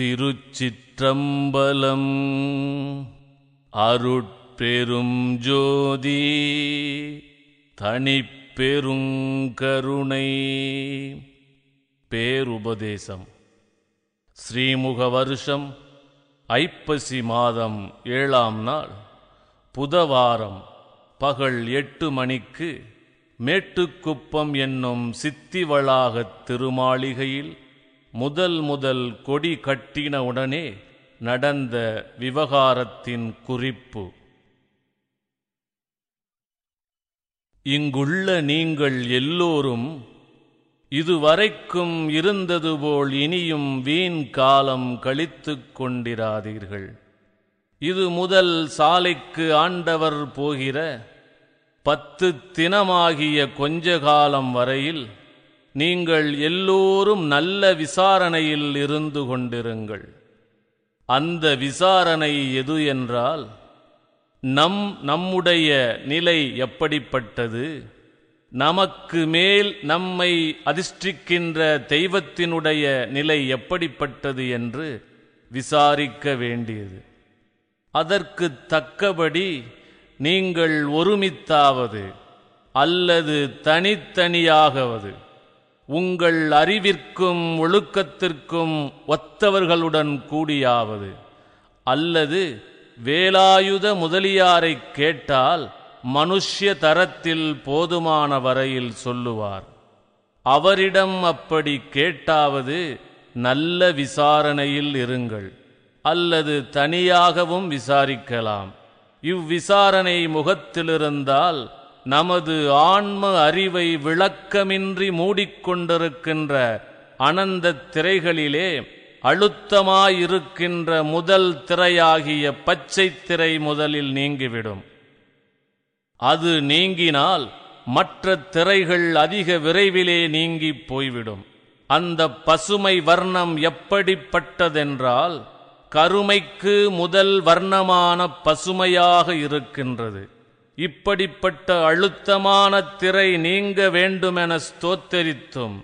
திருச்சிற்றம்பலம். அருட்பெரும் ஜோதி தனிப்பெருங்கருணை பேருபதேசம். ஸ்ரீமுக வருஷம் ஐப்பசி மாதம் ஏழாம் நாள். புதவாரம் பகல் எட்டு மணிக்கு மேட்டுக்குப்பம் என்னும் சித்திவளாகத் திருமாளிகையில் முதல் முதல் கொடி கட்டின உடனே நடந்த விவகாரத்தின் குறிப்பு. இங்குள்ள நீங்கள் எல்லோரும் இதுவரைக்கும் இருந்தது போல் இனியும் வீண் காலம் கழித்துக் கொண்டிராதீர்கள். இது முதல் சாலைக்கு ஆண்டவர் போகிற பத்து தினமாகிய கொஞ்ச காலம் வரையில் நீங்கள் எல்லோரும் நல்ல விசாரணையில் இருந்து கொண்டிருங்கள். அந்த விசாரணை எது என்றால் நம் நம்முடைய நிலை எப்படிப்பட்டது? நமக்கு மேல் நம்மை அதிர்ஷ்டிக்கின்ற தெய்வத்தினுடைய நிலை எப்படிப்பட்டது என்று விசாரிக்க வேண்டியது. அதற்கு தக்கபடி நீங்கள் ஒருமித்தாவது அல்லது தனித்தனியாகவது. உங்கள் அறிவிற்கும் ஒழுக்கத்திற்கும் ஒத்தவர்களுடன் கூடியாவது. அல்லது வேலாயுத முதலியாரைக் கேட்டால் மனுஷ்ய தரத்தில் போதுமான வரையில் சொல்லுவார். அவரிடம் அப்படி கேட்டாவது நல்ல விசாரணையில் இருங்கள். அல்லது தனியாகவும் விசாரிக்கலாம். இவ்விசாரணை முகத்திலிருந்தால் நமது ஆன்ம அறிவை விளக்கமின்றி மூடிக்கொண்டிருக்கின்ற அனந்த திரைகளிலே அழுத்தமாயிருக்கின்ற முதல் திரையாகிய பச்சை திரை முதலில் நீங்கிவிடும். அது நீங்கினால் மற்ற திரைகள் அதிக விரைவிலே நீங்கிப் போய்விடும். அந்த பசுமை வர்ணம் எப்படிப்பட்டதென்றால் கருமைக்கு முதல் வர்ணமான பசுமையாக இருக்கின்றது. இப்படிப்பட்ட அழுத்தமான திரை நீங்க வேண்டுமென ஸ்தோத்தரித்தும்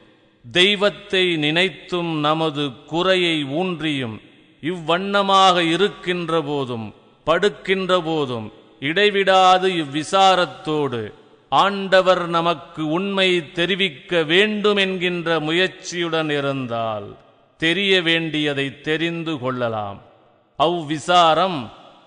தெய்வத்தை நினைத்தும் நமது குறையை ஊன்றியும் இவ்வண்ணமாக இருக்கின்ற போதும் படுக்கின்ற போதும் இடைவிடாது இவ்விசாரத்தோடு ஆண்டவர் நமக்கு உண்மை தெரிவிக்க வேண்டும் என்கின்ற முயற்சியுடன் இருந்தால் தெரிய வேண்டியதை தெரிந்து கொள்ளலாம். அவ்விசாரம்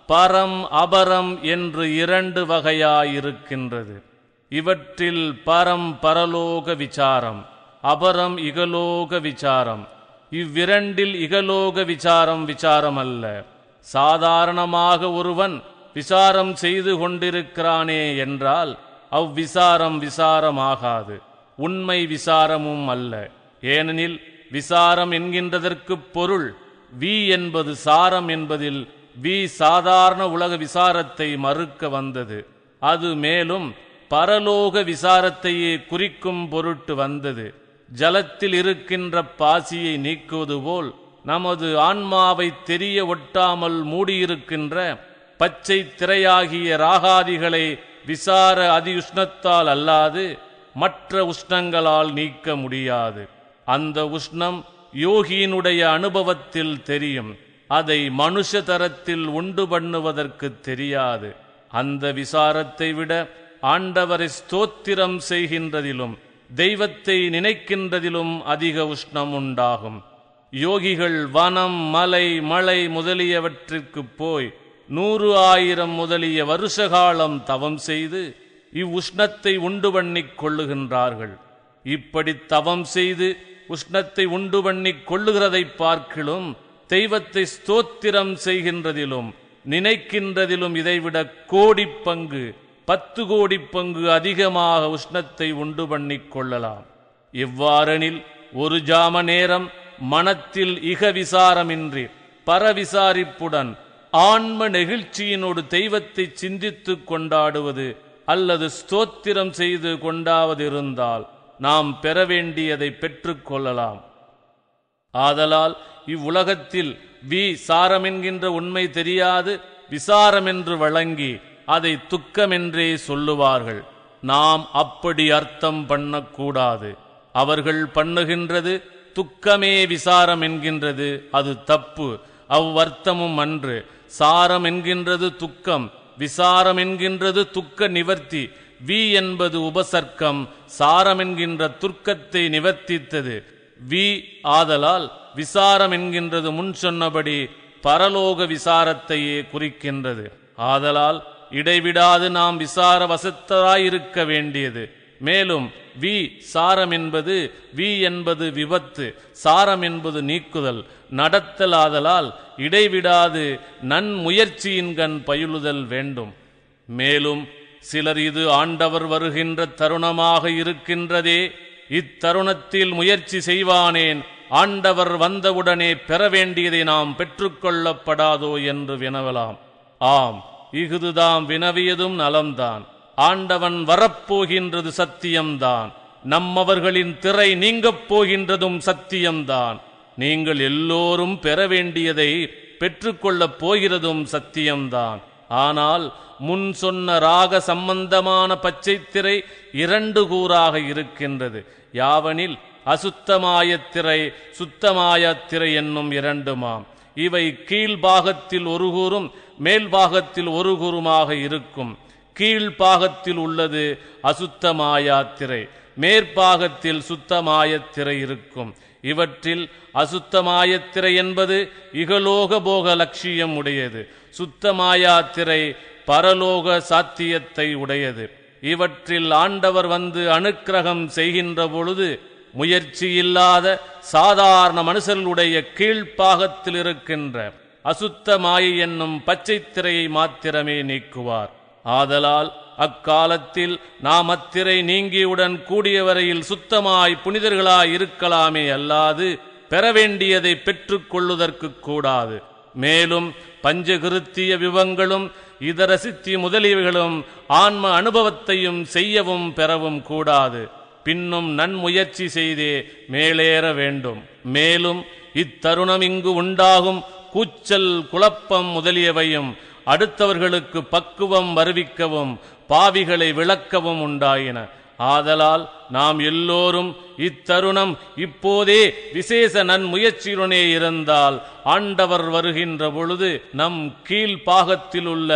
பரம் அபரம் என்று இரண்டு வகையாயிருக்கின்றது. இவற்றில் பரம் பரலோக விசாரம் அபரம் இகலோக விசாரம். இவ்விரண்டில் இகலோக விசாரம் விசாரம் அல்ல சாதாரணமாக ஒருவன் விசாரம் செய்து கொண்டிருக்கிறானே என்றால் அவ்விசாரம் விசாரமாகாது. உண்மை விசாரமும் அல்ல. ஏனெனில் விசாரம் என்கின்றதற்குப் பொருள் வி என்பது சாரம் என்பதில் வி சாதாரண உலக விசாரத்தை மறுக்க வந்தது. அது மேலும் பரலோக விசாரத்தையே குறிக்கும் பொருட்டு வந்தது. ஜலத்தில் இருக்கின்ற பாசியை நீக்குவது போல் நமது ஆன்மாவை தெரிய ஒட்டாமல் மூடியிருக்கின்ற பச்சை திரையாகிய ராகாதிகளை விசார அதி உஷ்ணத்தால் அல்லாது மற்ற உஷ்ணங்களால் நீக்க முடியாது. அந்த உஷ்ணம் யோகியினுடைய அனுபவத்தில் தெரியும். அதை மனுஷ தரத்தில் உண்டு பண்ணுவதற்கு தெரியாது. அந்த விசாரத்தை விட ஆண்டவரை ஸ்தோத்திரம் செய்கின்றதிலும் தெய்வத்தை நினைக்கின்றதிலும் அதிக உஷ்ணம் உண்டாகும். யோகிகள் வனம் மலை மழை முதலியவற்றிற்கு போய் நூறு ஆயிரம் முதலிய வருஷ காலம் தவம் செய்து இவ்வுஷ்ணத்தை உண்டு பண்ணிக் கொள்ளுகின்றார்கள். இப்படி தவம் செய்து உஷ்ணத்தை உண்டு பண்ணிக் கொள்ளுகிறதைப் பார்க்கிலும் தெய்வத்தை ஸ்தோத்திரம் செய்கின்றதிலும் நினைக்கின்றதிலும் இதைவிட கோடி பங்கு பத்து கோடி பங்கு அதிகமாக உஷ்ணத்தை உண்டு பண்ணிக் கொள்ளலாம். இவ்வாறெனில் ஒரு ஜாம நேரம் மனத்தில் இக விசாரமின்றி பரவிசாரிப்புடன் ஆன்ம நெகிழ்ச்சியினோடு தெய்வத்தை சிந்தித்துக் கொண்டாடுவது அல்லது ஸ்தோத்திரம் செய்து கொண்டாவதிருந்தால் நாம் பெற வேண்டியதை பெற்றுக்கொள்ளலாம் ஆதலால் இவ்வுலகத்தில் வி சாரமென்கின்ற உண்மை தெரியாது விசாரமென்று வழங்கி அதை துக்கமென்றே சொல்லுவார்கள். நாம் அப்படி அர்த்தம் பண்ணக்கூடாது. அவர்கள் பண்ணுகின்றது துக்கமே விசாரம் என்கின்றது அது தப்பு. அவ்வர்த்தமும் அன்று. சாரம் என்கின்றது துக்கம் விசாரம் என்கின்றது துக்க நிவர்த்தி. வி என்பது உபசர்க்கம் சாரம் என்கின்ற துர்க்கத்தை நிவர்த்தித்தது. வி ஆதலால் விசாரம் என்கின்றது முன் சொன்னபடி பரலோக விசாரத்தையே குறிக்கின்றது. ஆதலால் இடைவிடாது நாம் விசார வசத்தராயிருக்க வேண்டியது. மேலும் வி சாரம் என்பது வி என்பது விபத்து சாரம் என்பது நீக்குதல் நடத்தல் ஆதலால் இடைவிடாது நன்முயற்சியின்கண் பயிலுதல் வேண்டும். மேலும் சிலர் இது ஆண்டவர் வருகின்ற தருணமாக இருக்கின்றதே. இத்தருணத்தில் முயற்சி செய்வானேன். ஆண்டவர் வந்தவுடனே பெற வேண்டியதை நாம் பெற்றுக்கொள்ளப்படாதோ என்று வினவலாம். ஆம் இஃதுதாம் வினவியதும் நலம்தான். ஆண்டவன் வரப்போகின்றது சத்தியம்தான். நம்மவர்களின் திரை நீங்கப் போகின்றதும் சத்தியம்தான். நீங்கள் எல்லோரும் பெற வேண்டியதை பெற்றுக்கொள்ளப் போகிறதும் சத்தியம்தான். ஆனால் முன் சொன்ன ராக சம்பந்தமான பச்சைத்திரை இரண்டு கூறாக இருக்கின்றது. யாவனில் அசுத்தமாயத்திரை சுத்தமாயத்திரை என்னும் இரண்டுமாம். இவை கீழ்பாகத்தில் ஒரு கூறும் மேல்பாகத்தில் ஒரு கூறுமாக இருக்கும். கீழ்பாகத்தில் உள்ளது அசுத்தமாயாத்திரை மேற்பாகத்தில் சுத்தமாயத்திரை இருக்கும். இவற்றில் அசுத்தமாயத்திரை என்பது இகலோக போக லட்சியம் உடையது. சுத்தமாயாத்திரை பரலோக சாத்தியத்தை உடையது. இவற்றில் ஆண்டவர் வந்து அனுக்கிரகம் செய்கின்ற பொழுது முயற்சி இல்லாத சாதாரண மனுஷர்களுடைய கீழ்ப்பாகத்தில் இருக்கின்ற அசுத்த மாயை என்னும் பச்சை திரையை மாத்திரமே நீக்குவார். ஆதலால் அக்காலத்தில் நாம் அத்திரை நீங்கியுடன் கூடிய வரையில் சுத்தமாய் புனிதர்களாய் இருக்கலாமே அல்லாது பெற வேண்டியதை பெற்றுக்கொள்ளுதற்கு கூடாது. மேலும் பஞ்சகிருத்திய விவங்களும் இதர சித்தி முதலியவைகளும் ஆன்ம அனுபவத்தையும் செய்யவும் பெறவும் கூடாது. பின்னும் நன்முயற்சி செய்தே மேலேற வேண்டும். மேலும் இத்தருணம் இங்கு உண்டாகும் கூச்சல் குழப்பம் முதலியவையும் அடுத்தவர்களுக்கு பக்குவம் வருவிக்கவும் பாவிகளை விளக்கவும் உண்டாயின. ஆதலால் நாம் எல்லோரும் இத்தருணம் இப்போதே விசேஷ நன்முயற்சியுடனே இருந்தால் ஆண்டவர் வருகின்ற பொழுது நம் கீழ்பாகத்தில் உள்ள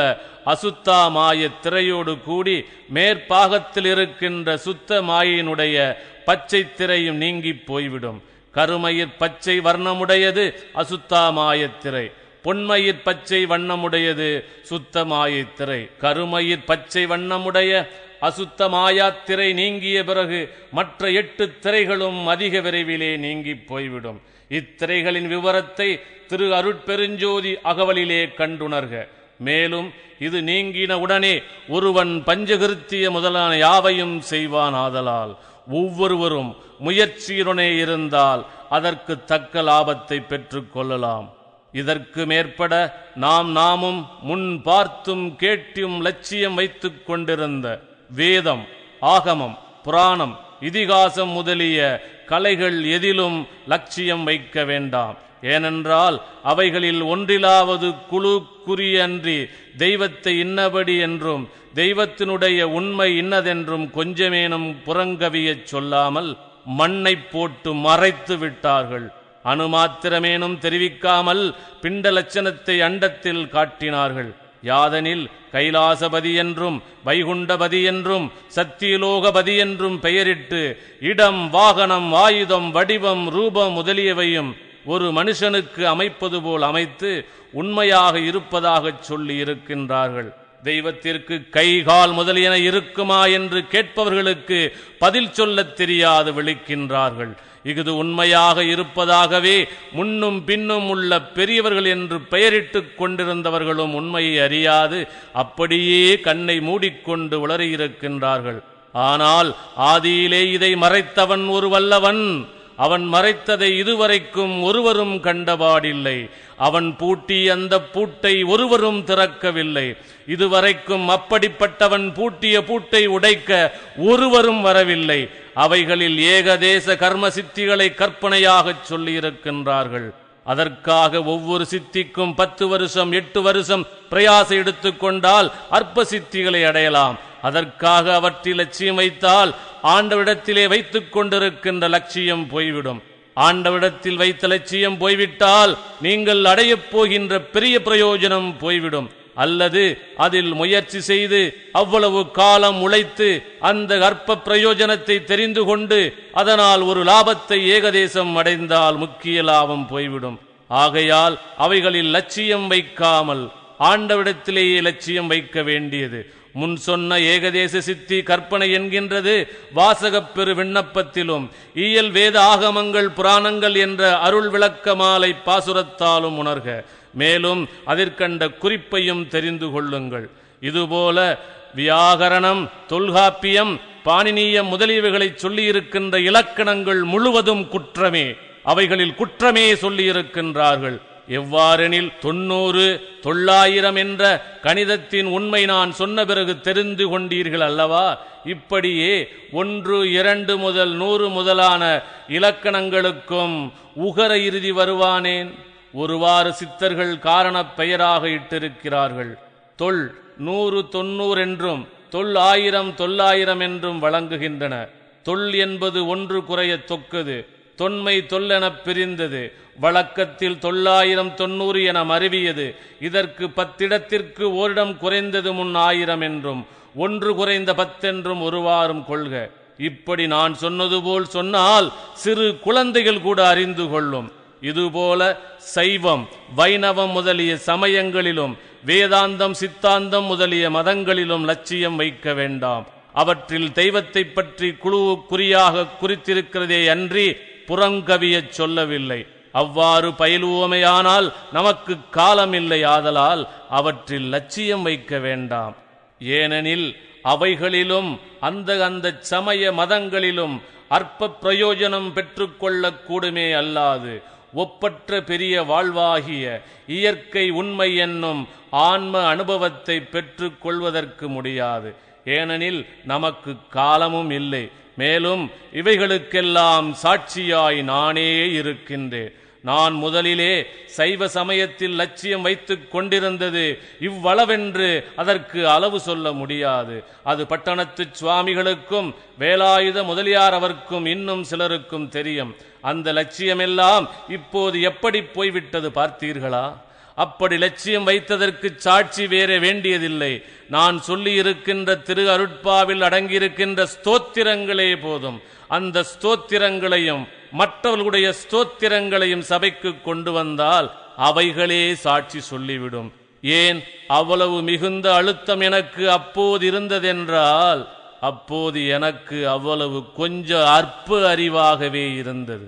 அசுத்தா மாய திரையோடு கூடி மேற்பாகத்தில் இருக்கின்ற சுத்த மாயினுடைய பச்சை திரையும் நீங்கி போய்விடும். கருமயிர் பச்சை வர்ணமுடையது அசுத்தா மாயத்திரை பொன்மயிர் பச்சை வண்ணமுடையது சுத்தமாயத் திரை. கருமயிர் பச்சை வண்ணமுடைய அசுத்த மாயாத்திரை நீங்கிய பிறகு மற்ற எட்டு திரைகளும் அதிக விரைவிலே நீங்கி போய்விடும். இத்திரைகளின் விவரத்தை திரு அருட்பெருஞ்சோதி அகவலிலே கண்டுணர்க. மேலும் இது நீங்கின உடனே ஒருவன் பஞ்சகிருத்திய முதலான யாவையும் செய்வான் ஆதலால் ஒவ்வொருவரும் முயற்சியுடனே இருந்தால் அதற்கு தக்க லாபத்தை பெற்றுக் கொள்ளலாம். இதற்கு மேற்பட நாம் நாமும் முன் பார்த்தும் கேட்டும் லட்சியம் வைத்துக் கொண்டிருந்த வேதம் ஆகமம் புராணம் இதிகாசம் முதலிய கலைகள் எதிலும் லட்சியம் வைக்க வேண்டாம். ஏனென்றால் அவைகளில் ஒன்றிலாவது குழு குறியன்றி தெய்வத்தை இன்னபடி என்றும் தெய்வத்தினுடைய உண்மை இன்னதென்றும் கொஞ்சமேனும் புறங்கவியச் சொல்லாமல் மண்ணை போட்டு மறைத்து விட்டார்கள். அணுமாத்திரமேனும் தெரிவிக்காமல் பிண்ட லட்சணத்தை அண்டத்தில் காட்டினார்கள். யாதனில் கைலாசபதி என்றும் வைகுண்டபதி என்றும் சத்தியலோகபதி என்றும் பெயரிட்டு இடம் வாகனம் ஆயுதம் வடிவம் ரூபம் முதலியவையும் ஒரு மனுஷனுக்கு அமைப்பது போல் அமைத்து உண்மையாக இருப்பதாகச் சொல்லி இருக்கின்றார்கள். தெய்வத்திற்கு கை கால் முதலியன இருக்குமா என்று கேட்பவர்களுக்கு பதில் சொல்லத் தெரியாது விழிக்கின்றார்கள். இஃது உண்மையாக இருப்பதாகவே முன்னும் பின்னும் உள்ள பெரியவர்கள் என்று பெயரிட்டுக் கொண்டிருந்தவர்களும் உண்மையை அறியாது அப்படியே கண்ணை மூடிக்கொண்டு உளறியிருக்கின்றார்கள். ஆனால் ஆதியிலே இதை மறைத்தவன் ஒரு வல்லவன். அவன் மறைத்ததை இதுவரைக்கும் ஒருவரும் கண்டபாடில்லை. அவன் பூட்டி அந்த பூட்டை ஒருவரும் திறக்கவில்லை. இதுவரைக்கும் அப்படிப்பட்டவன் பூட்டிய பூட்டை உடைக்க ஒருவரும் வரவில்லை. அவைகளில் ஏகதேச கர்ம சித்திகளை கற்பனையாகச் சொல்லியிருக்கின்றார்கள். அதற்காக ஒவ்வொரு சித்திக்கும் பத்து வருஷம் எட்டு வருஷம் பிரயாச எடுத்துக்கொண்டால் அற்ப சித்திகளை அடையலாம். அதற்காக அவற்றில் லட்சியம் வைத்தால் ஆண்டவிடத்திலே வைத்துக் கொண்டிருக்கின்ற லட்சியம் போய்விடும். ஆண்டவிடத்தில் வைத்த லட்சியம் போய்விட்டால் நீங்கள் அடையப் போகின்ற பெரிய பிரயோஜனம் போய்விடும். அல்லது அதில் முயற்சி செய்து அவ்வளவு காலம் உழைத்து அந்த அற்ப பிரயோஜனத்தை தெரிந்து கொண்டு அதனால் ஒரு லாபத்தை ஏகதேசம் அடைந்தால் முக்கிய லாபம் போய்விடும். ஆகையால் அவைகளில் லட்சியம் வைக்காமல் ஆண்டவிடத்திலேயே லட்சியம் வைக்க வேண்டியது. முன் சொன்ன ஏகதேச சித்தி கற்பனை என்கின்றது வாசகப் பெரு விண்ணப்பத்திலும் இயல் வேத ஆகமங்கள் புராணங்கள் என்ற அருள் விளக்க மாலை பாசுரத்தாலும் உணர்க. மேலும் அதற்கண்ட குறிப்பையும் தெரிந்து கொள்ளுங்கள். இதுபோல வியாகரணம் தொல்காப்பியம் பாணினிய முதலியவைகளை சொல்லியிருக்கின்ற இலக்கணங்கள் முழுவதும் குற்றமே. அவைகளில் குற்றமே சொல்லியிருக்கின்றார்கள். எவ்வாறெனில் தொன்னூறு தொள்ளாயிரம் என்ற கணிதத்தின் உண்மை நான் சொன்ன பிறகு தெரிந்து கொண்டீர்கள் அல்லவா? இப்படியே ஒன்று இரண்டு முதல் நூறு முதலான இலக்கணங்களுக்கும் உகர இறுதி வருவானேன்? ஒருவாறு சித்தர்கள் காரணப் பெயராக இட்டிருக்கிறார்கள். தொல் நூறு தொன்னூறு என்றும் தொல் ஆயிரம் தொள்ளாயிரம் என்றும் வழங்குகின்றன. தொல் என்பது ஒன்று குறைய தொக்கது தொன்மை தொல்லெனப் பிரிந்தது வழக்கத்தில் தொள்ளாயிரம் தொன்னூறு என மருவியது இதற்கு பத்திடத்திற்கு ஓரிடம் குறைந்தது முன் ஆயிரம் என்றும் ஒன்று குறைந்த பத்தென்றும் ஒருவாறும் கொள்க. இப்படி நான் சொன்னது போல் சொன்னால் சிறு குழந்தைகள் கூட அறிந்து கொள்ளும். இதுபோல சைவம் வைணவம் முதலிய சமயங்களிலும் வேதாந்தம் சித்தாந்தம் முதலிய மதங்களிலும் லட்சியம் வைக்க வேண்டாம். அவற்றில் தெய்வத்தை பற்றி குழுவுக்குரியாக குறித்திருக்கிறதே அன்றி புறங்கவியச் சொல்லவில்லை. அவ்வாறு பயிலுவோமையானால் நமக்கு காலமில்லை ஆதலால் அவற்றில் லட்சியம் வைக்க வேண்டாம். ஏனெனில் அவைகளிலும் அந்த அந்த சமய மதங்களிலும் அற்ப பிரயோஜனம் பெற்றுக்கொள்ளக்கூடுமே அல்லாது ஒப்பற்ற பெரிய வாழ்வாகிய இயற்கை உண்மை என்னும் ஆன்ம அனுபவத்தை பெற்றுக் கொள்வதற்கு முடியாது. ஏனெனில் நமக்கு காலமும் இல்லை. மேலும் இவைகளுக்கெல்லாம் சாட்சியாய் நானே இருக்கின்றேன். நான் முதலிலே சைவ சமயத்தில் லட்சியம் வைத்துக் கொண்டிருந்தது. இவ்வளவென்று அதற்கு அளவு சொல்ல முடியாது. அது பட்டணத்து சுவாமிகளுக்கும் வேலாயுத முதலியார் அவர்க்கும் இன்னும் சிலருக்கும் தெரியும். அந்த லட்சியமெல்லாம் இப்போது எப்படி போய்விட்டது பார்த்தீர்களா? அப்படி லட்சியம் வைத்ததற்கு சாட்சி வேற வேண்டியதில்லை. நான் சொல்லியிருக்கின்ற திரு அருட்பாவில் அடங்கியிருக்கின்ற ஸ்தோத்திரங்களே போதும். அந்த ஸ்தோத்திரங்களையும் மற்றவர்களுடைய ஸ்தோத்திரங்களையும் சபைக்கு கொண்டு வந்தால் அவைகளே சாட்சி சொல்லிவிடும். ஏன்? அவ்வளவு மிகுந்த அழுத்தம் எனக்கு அப்போது இருந்ததென்றால் அப்போது எனக்கு அவ்வளவு கொஞ்ச அற்ப அறிவாகவே இருந்தது.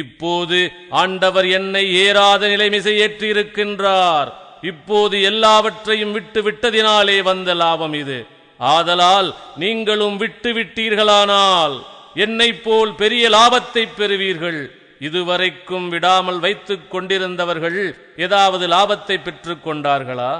இப்போது ஆண்டவர் என்னை ஏறாத நிலைமிசை ஏற்றியிருக்கின்றார். இப்போது எல்லாவற்றையும் விட்டு விட்டதினாலே வந்த லாபம் இது. ஆதலால் நீங்களும் விட்டு விட்டீர்களானால் என்னைப் போல் பெரிய லாபத்தை பெறுவீர்கள். இதுவரைக்கும் விடாமல் வைத்துக் கொண்டிருந்தவர்கள் ஏதாவது லாபத்தை பெற்றுக் கொண்டார்களா?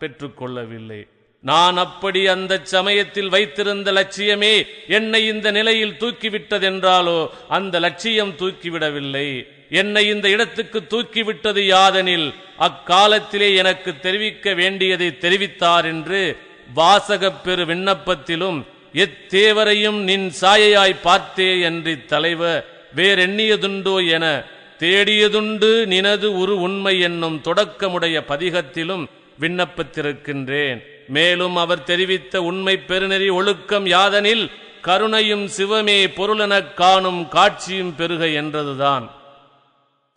பெற்றுக்கொள்ளவில்லை நான் அப்படி அந்த சமயத்தில் வைத்திருந்த லட்சியமே என்னை இந்த நிலையில் தூக்கிவிட்டதென்றாலோ அந்த லட்சியம் தூக்கிவிடவில்லை. என்னை இந்த இடத்துக்கு தூக்கிவிட்டது யாதெனில் அக்காலத்திலே எனக்கு தெரிவிக்க வேண்டியதை தெரிவித்தார் என்று வாசகப் பெரு விண்ணப்பத்திலும் எத்தேவரையும் நின் சாயையாய் பார்த்தே என்று தலைவர் வேறெண்ணியதுண்டோ என தேடியதுண்டு நினது உரு உண்மை என்னும் தொடக்கமுடைய பதிகத்திலும் விண்ணப்பித்திருக்கின்றேன். மேலும் அவர் தெரிவித்த உண்மை பெருநெறி ஒழுக்கம் யாதனில் கருணையும் சிவமே பொருளெனக் காணும் காட்சியும் பெருக என்றதுதான்.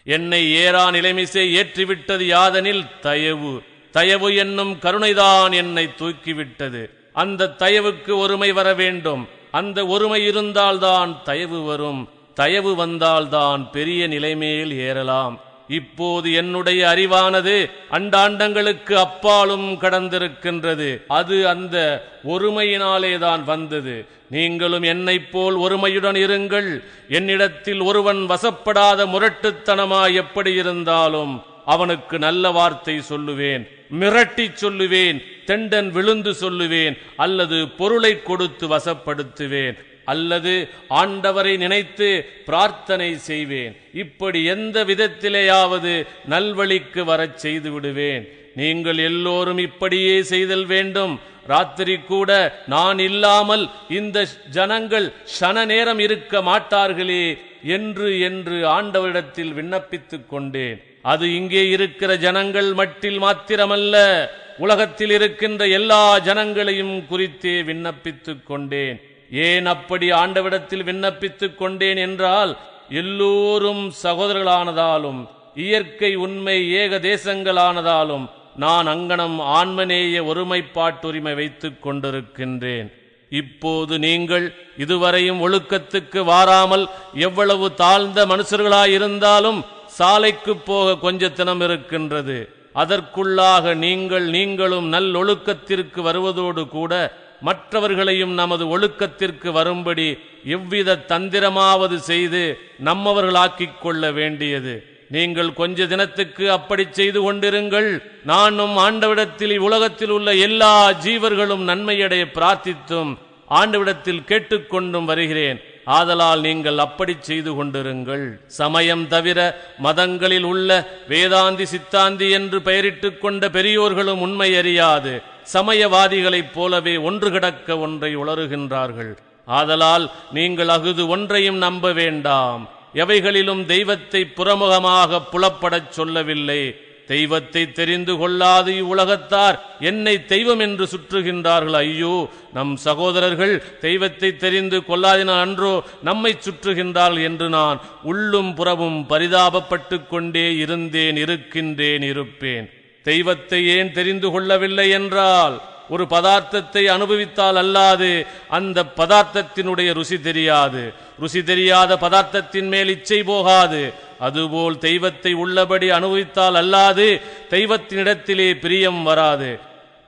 என்னை ஏறா நிலைமிசை ஏற்றிவிட்டது யாதனில் தயவு. தயவு என்னும் கருணைதான் என்னை தூக்கிவிட்டது. அந்த தயவுக்கு ஒருமை வர வேண்டும். அந்த ஒருமை இருந்தால்தான் தயவு வரும். தயவு வந்தால்தான் பெரிய நிலைமையில் ஏறலாம். இப்போது என்னுடைய அறிவானது அண்டாண்டங்களுக்கு அப்பாலும் கடந்திருக்கின்றது. அது அந்த ஒருமையினாலேதான் வந்தது. நீங்களும் என்னைப் போல் ஒருமையுடன் இருங்கள். என்னிடத்தில் ஒருவன் வசப்படாத முரட்டுத்தனமாய் எப்படி இருந்தாலும் அவனுக்கு நல்ல வார்த்தை சொல்லுவேன். மிரட்டி சொல்லுவேன். தெண்டன் விழுந்து சொல்லுவேன். அல்லது பொருளை கொடுத்து வசப்படுத்துவேன். அல்லது ஆண்டவரை நினைத்து பிரார்த்தனை செய்வேன். இப்படி எந்த விதத்திலேயாவது நல்வழிக்கு வரச் செய்து விடுவேன். நீங்கள் எல்லோரும் இப்படியே செய்தல் வேண்டும். ராத்திரி கூட நான் இல்லாமல் இந்த ஜனங்கள் சன நேரம் இருக்க மாட்டார்களே என்று என்று ஆண்டவரிடத்தில் விண்ணப்பித்துக் கொண்டேன். அது இங்கே இருக்கிற ஜனங்கள் மட்டில் மாத்திரமல்ல உலகத்தில் இருக்கின்ற எல்லா ஜனங்களையும் குறித்தே விண்ணப்பித்துக் கொண்டேன். ஏன் அப்படி ஆண்டவிடத்தில் விண்ணப்பித்துக் கொண்டேன் என்றால் எல்லோரும் சகோதரர்களானதாலும் இயற்கை உண்மை ஏக தேசங்களானதாலும் நான் அங்கனம் ஆன்மநேய ஒருமைப்பாட்டுரிமை வைத்துக் கொண்டிருக்கின்றேன். இப்போது நீங்கள் இதுவரையும் ஒழுக்கத்துக்கு வாராமல் எவ்வளவு தாழ்ந்த மனுஷர்களாயிருந்தாலும் சாலைக்கு போக கொஞ்ச தினம் இருக்கின்றது. அதற்குள்ளாக நீங்கள் நீங்களும் நல்லொழுக்கத்திற்கு வருவதோடு கூட மற்றவர்களையும் நமது ஒழுக்கத்திற்கு வரும்படி எவ்வித தந்திரமாவது செய்து நம்மவர்களாக்கிக் கொள்ள வேண்டியது. நீங்கள் கொஞ்ச தினத்துக்கு அப்படி செய்து கொண்டிருங்கள். நானும் ஆண்டவிடத்தில் உலகத்தில் உள்ள எல்லா ஜீவர்களும் நன்மையடைய பிரார்த்தித்தும் ஆண்டவிடத்தில் கேட்டுக்கொண்டும் வருகிறேன். ஆதலால் நீங்கள் அப்படி செய்து கொண்டிருங்கள். சமயம் தவிர மதங்களில் உள்ள வேதாந்தி சித்தாந்தி என்று பெயரிட்டுக் கொண்ட பெரியோர்களும் உண்மை அறியாது. சமயவாதிகளைப் போலவே ஒன்று கிடக்க ஒன்றை உளறுகின்றார்கள். ஆதலால் நீங்கள் அகுது ஒன்றையும் நம்ப வேண்டாம். எவைகளிலும் தெய்வத்தை புறமுகமாக புலப்படச் சொல்லவில்லை. தெய்வத்தை தெரிந்து கொள்ளாது இவ்வுலகத்தார். என்னை தெய்வம் என்று சுற்றுகின்றார்கள். ஐயோ நம் சகோதரர்கள் தெய்வத்தை தெரிந்து கொள்ளாதினால் அன்றோ நம்மை சுற்றுகின்றார்கள் என்று நான் உள்ளும் புறவும் பரிதாபப்பட்டு கொண்டே இருந்தேன் இருக்கின்றேன் இருப்பேன். தெய்வத்தை ஏன் தெரிந்து கொள்ளவில்லை என்றால் ஒரு பதார்த்தத்தை அனுபவித்தால் அல்லாது அந்த பதார்த்தத்தினுடைய ருசி தெரியாது. ருசி தெரியாத பதார்த்தத்தின் மேல் இச்சை போகாது. அதுபோல் தெய்வத்தை உள்ளபடி அனுபவித்தால் அல்லாது தெய்வத்தினிடத்திலே பிரியம் வராது.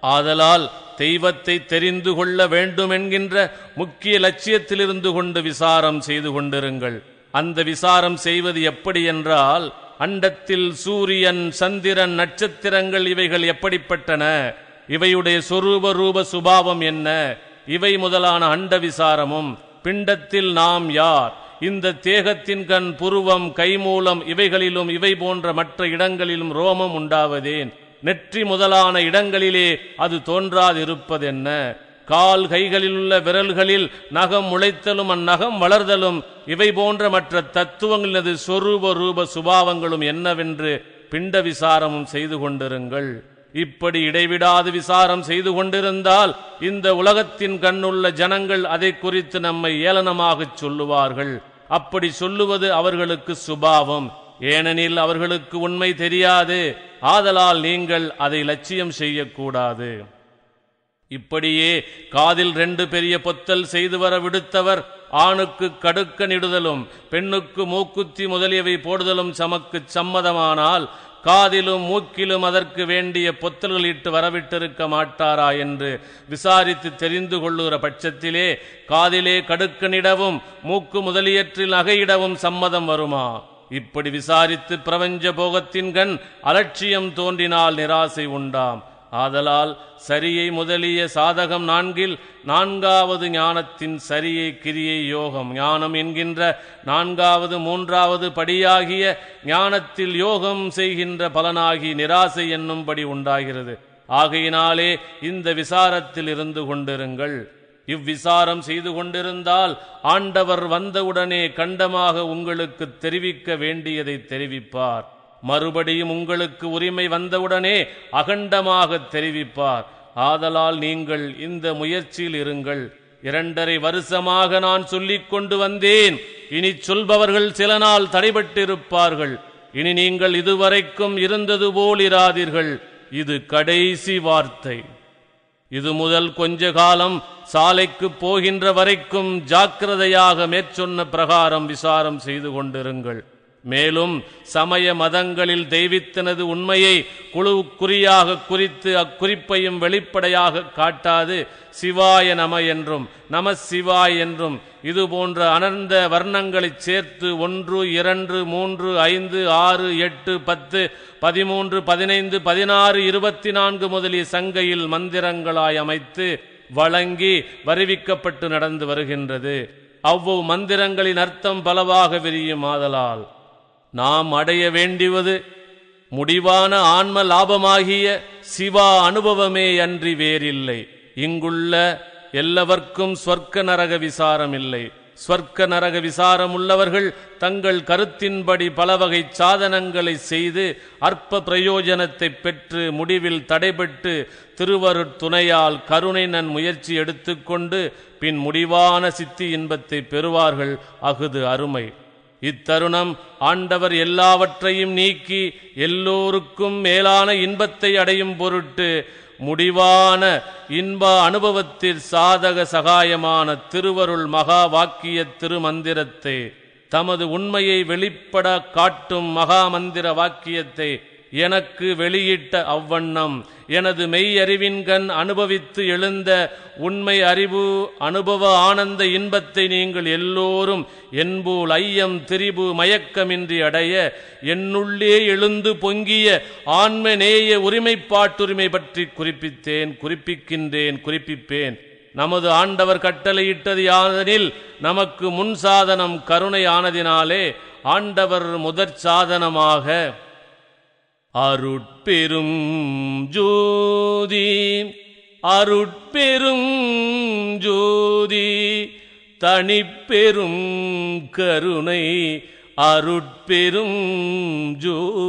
ஆதலால் தெய்வத்தை தெரிந்து கொள்ள வேண்டும் என்கின்ற முக்கிய லட்சியத்திலிருந்து கொண்டு விசாரம் செய்து கொண்டிருங்கள். அந்த விசாரம் செய்வது எப்படி என்றால் அண்டத்தில் சூரியன் சந்திரன் நட்சத்திரங்கள் இவைகள் எப்படிப்பட்டன? இவையுடைய சொரூப ரூப சுபாவம் என்ன? இவை முதலான அண்ட விசாரமும். பிண்டத்தில் நாம் யார்? இந்த தேகத்தின் கண் புருவம் கைமூலம் இவைகளிலும் இவை போன்ற மற்ற இடங்களிலும் ரோமம் உண்டாவதேன். நெற்றி முதலான இடங்களிலே அது தோன்றாதிருப்பதென்ன? கால் கைகளில் உள்ள விரல்களில் நகம் முளைத்தலும் அந்நகம் வளர்தலும் இவை போன்ற மற்ற தத்துவங்களது சொரூப ரூப சுபாவங்களும் என்னவென்று பிண்ட விசாரமும் செய்து கொண்டிருங்கள். இப்படி இடைவிடாது விசாரம் செய்து கொண்டிருந்தால் இந்த உலகத்தின் கண்ணுள்ள ஜனங்கள் அதை குறித்து நம்மை ஏளனமாகச் சொல்லுவார்கள். அப்படி சொல்லுவது அவர்களுக்கு சுபாவம். ஏனெனில் அவர்களுக்கு உண்மை தெரியாது. ஆதலால் நீங்கள் அதை லட்சியம் செய்யக்கூடாது. இப்படியே காதில் ரெண்டு பெரிய பொத்தல் செய்து வர விடுத்தவர் ஆணுக்கு கடுக்க நிடுதலும் பெண்ணுக்கு மூக்குத்தி முதலியவை போடுதலும் சமக்கு சம்மதமானால் காதிலும் மூக்கிலும் அதற்கு வேண்டிய பொத்தல்கள் இட்டு வரவிட்டிருக்க மாட்டாரா என்று விசாரித்து தெரிந்து கொள்ளுகிற பட்சத்திலே காதிலே கடுக்கனிடவும் மூக்கு முதலியற்றில் நகையிடவும் சம்மதம் வருமா? இப்படி விசாரித்து பிரபஞ்ச போகத்தின் கண் அலட்சியம் தோன்றினால் நிராசை உண்டாம். ஆதலால் சரியை முதலிய சாதகம் நான்கில் நான்காவது ஞானத்தின் சரியை கிரியை யோகம். ஞானம் என்கின்ற நான்காவது மூன்றாவது படியாகிய ஞானத்தில் யோகம் செய்கின்ற பலனாகி நிராசை என்னும்படி உண்டாகிறது. ஆகையினாலே இந்த விசாரத்தில் இருந்து கொண்டிருங்கள். இவ்விசாரம் செய்து கொண்டிருந்தால் ஆண்டவர் வந்தவுடனே கண்டமாக உங்களுக்கு தெரிவிக்க வேண்டியதை தெரிவிப்பார். மறுபடியும் உங்களுக்கு உரிமை வந்தவுடனே அகண்டமாக தெரிவிப்பார். ஆதலால் நீங்கள் இந்த முயற்சியில் இருங்கள். இரண்டரை வருஷமாக நான் சொல்லிக் கொண்டு வந்தேன். இனி சொல்பவர்கள் சில நாள் தடைபட்டிருப்பார்கள். இனி நீங்கள் இதுவரைக்கும் இருந்தது போல் இராதீர்கள். இது கடைசி வார்த்தை. இது முதல் கொஞ்ச காலம் சாலைக்கு போகின்ற வரைக்கும் ஜாக்கிரதையாக மேற்சொன்ன பிரகாரம் விசாரம் செய்து கொண்டிருங்கள். மேலும் சமய மதங்களில் தெய்வித்தனது உண்மையை குழுவுக்குறியாக குறித்து அக்குறிப்பையும் வெளிப்படையாக காட்டாது சிவாய நம என்றும் நம சிவாய் என்றும் இதுபோன்ற அனந்த அனர்ந்த வர்ணங்களைச் சேர்த்து ஒன்று இரண்டு மூன்று ஐந்து ஆறு எட்டு பத்து பதிமூன்று பதினைந்து பதினாறு இருபத்தி நான்கு முதலிய சங்கையில் மந்திரங்களாய் அமைத்து வழங்கி வருவிக்கப்பட்டு நடந்து வருகின்றது. அவ்வளவு மந்திரங்களின் அர்த்தம் பலவாக விரியும் ஆதலால். நாம் அடைய வேண்டியது முடிவான ஆன்ம லாபமாகிய சிவா அனுபவமே அன்றி வேறில்லை. இங்குள்ள எல்லாவர்க்கும் ஸ்வர்க்க நரக விசாரம் இல்லை ஸ்வர்க்க நரக விசாரம் உள்ளவர்கள் தங்கள் கருத்தின்படி பலவகை சாதனங்களை செய்து அற்ப பிரயோஜனத்தை பெற்று முடிவில் தடைபட்டு திருவருட் துணையால் கருணை நன் முயற்சி எடுத்துக்கொண்டு பின் முடிவான சித்தி இன்பத்தை பெறுவார்கள். அகுது அருமை. இத்தருணம் ஆண்டவர் எல்லாவற்றையும் நீக்கி எல்லோருக்கும் மேலான இன்பத்தை அடையும் பொருட்டு முடிவான இன்ப அனுபவத்தில் சாதக சகாயமான திருவருள் மகா வாக்கிய திருமந்திரத்தை தமது உண்மையை வெளிப்பட காட்டும் மகா மந்திர வாக்கியத்தை எனக்கு வெளியிட்ட அவ்வண்ணம் எனது மெய் அறிவின்கண் அனுபவித்து எழுந்த உண்மை அறிவு அனுபவ ஆனந்த இன்பத்தை நீங்கள் எல்லோரும் என்போல் ஐயம் திரிபு மயக்கமின்றி அடைய என்னுள்ளே எழுந்து பொங்கிய ஆன்ம நேய உரிமைப்பாட்டுரிமை பற்றி குறிப்பித்தேன் குறிப்பிக்கின்றேன் குறிப்பிப்பேன். நமது ஆண்டவர் கட்டளையிட்டது யாதனில் நமக்கு முன் சாதனம் கருணை ஆனதினாலே ஆண்டவர் முதற் சாதனமாக அருட்பெரும் ஜோதி அருட்பெரும் ஜோதி தனிப்பெரும் கருணை அருட்பெரும் ஜோதி.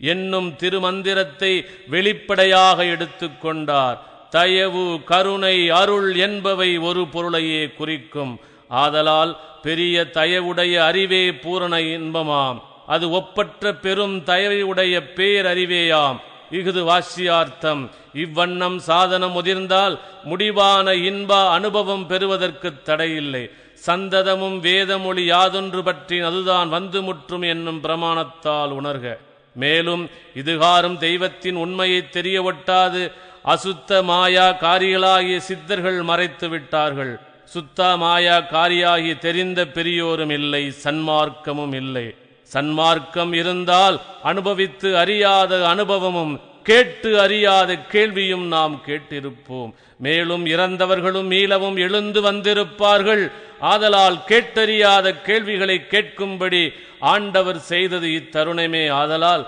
என்னும் திருமந்திரத்தை வெளிப்படையாக எடுத்துக்கொண்டார் தயவு கருணை அருள் என்பவை ஒரு பொருளையே குறிக்கும். ஆதலால் பெரிய தயவுடைய அறிவே பூரண இன்பமாம். அது ஒப்பற்ற பெரும் தயவுடைய பேரறிவேயாம். இஃது வாசியார்த்தம். இவ்வண்ணம் சாதனம் முதிர்ந்தால் முடிவான இன்ப அனுபவம் பெறுவதற்கு தடையில்லை. சந்ததமும் வேதமொழி யாதொன்று பற்றி அதுதான் வந்து முற்றும் என்னும் பிரமாணத்தால் உணர்க. மேலும் இதுகாரும் தெய்வத்தின் உண்மையை தெரிய ஒட்டாது. அசுத்த மாயா காரிகளாகிய சித்தர்கள் மறைத்து விட்டார்கள். சுத்த மாயா காரியாகி தெரிந்த பெரியோரும் இல்லை சன்மார்க்கமும் இல்லை. சன்மார்க்கம் இருந்தால் அனுபவித்து அறியாத அனுபவமும் கேட்டு அறியாத கேள்வியும் நாம் கேட்டிருப்போம். மேலும் இறந்தவர்களும் மீளவும் எழுந்து வந்திருப்பார்கள். ஆதலால் கேட்டறியாத கேள்விகளை கேட்கும்படி ஆண்டவர் செய்தது இத்தருணமே. ஆதலால்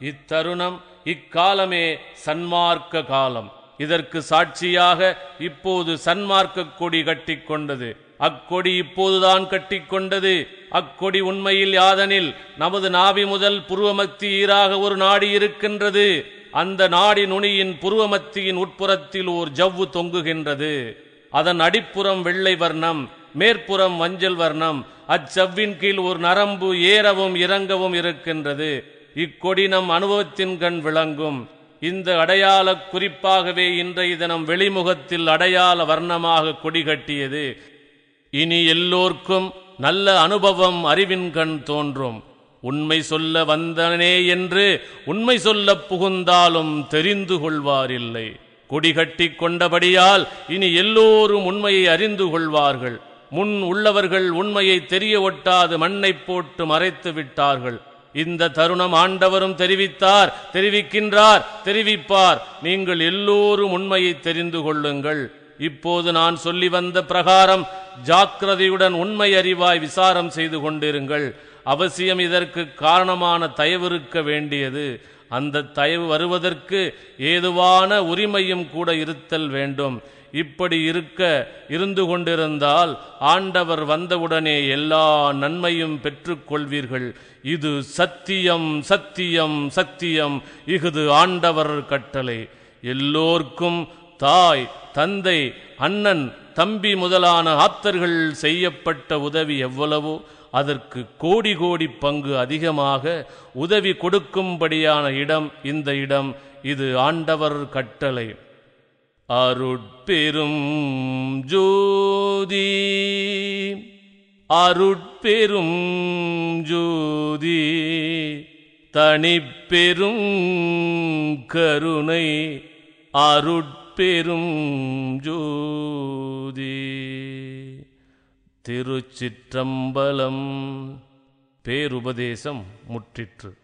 இத்தருணம் இக்காலமே சன்மார்க்க காலம். இதற்கு சாட்சியாக இப்போது சன்மார்க்க கொடி கட்டிக்கொண்டது. அக்கொடி இப்போதுதான் கட்டிக்கொண்டது. அக்கொடி உண்மையில் யாதனில் நமது நாவி முதல் புருவமத்தி ஈராக ஒரு நாடி இருக்கின்றது. அந்த நாடி நுனியின் புருவமத்தியின் உட்புறத்தில் ஓர் ஜவ்வு தொங்குகின்றது. அதன் அடிப்புறம் வெள்ளை வர்ணம் மேற்புறம் மஞ்சள் வர்ணம் அச்சவ்வின் கீழ் ஒரு நரம்பு ஏறவும் இறங்கவும் இருக்கின்றது. இக்கொடி நம் அனுபவத்தின் கண் விளங்கும். இந்த அடையாள குறிப்பாகவே இன்றைய தினம் வெளிமுகத்தில் அடையாள வர்ணமாக கொடி கட்டியது. இனி எல்லோர்க்கும் நல்ல அனுபவம் அறிவின் கண் தோன்றும். உண்மை சொல்ல வந்தனே என்று உண்மை சொல்ல புகுந்தாலும் தெரிந்து கொள்வாரில்லை. கொடிகட்டி கொண்டபடியால் இனி எல்லோரும் உண்மையை அறிந்து கொள்வார்கள். முன் உள்ளவர்கள் உண்மையை தெரிய ஒட்டாது மண்ணை போட்டு மறைத்து விட்டார்கள். இந்த தருணம் ஆண்டவரும் தெரிவித்தார் தெரிவிக்கின்றார் தெரிவிப்பார். நீங்கள் எல்லோரும் உண்மையை தெரிந்து கொள்ளுங்கள். இப்போது நான் சொல்லி வந்த பிரகாரம் ஜாக்கிரதையுடன் உண்மை அறிவாய் விசாரம் செய்து கொண்டிருங்கள். அவசியம் இதற்கு காரணமான தயவிருக்க வேண்டியது. அந்த தயவு வருவதற்கு ஏதுவான உரிமையும் கூட இருத்தல் வேண்டும். இப்படி இருக்க இருந்து கொண்டிருந்தால் ஆண்டவர் வந்தவுடனே எல்லா நன்மையும் பெற்றுக்கொள்வீர்கள். இது சத்தியம் சத்தியம் சத்தியம். இஃது ஆண்டவர் கட்டளை. எல்லோர்க்கும் தாய் தந்தை அண்ணன் தம்பி முதலான ஆப்தர்கள் செய்யப்பட்ட உதவி எவ்வளவோ அதற்கு கோடி கோடி பங்கு அதிகமாக உதவி கொடுக்கும்படியான இடம் இந்த இடம். இது ஆண்டவர் கட்டளை. அருட்பெரும் ஜோதி. அருட்பெரும் ஜோதி. தனிப்பெரும் கருணை. அருட்பெரும் ஜோதி. திருச்சிற்றம்பலம் பேருபதேசம் முற்றிற்று.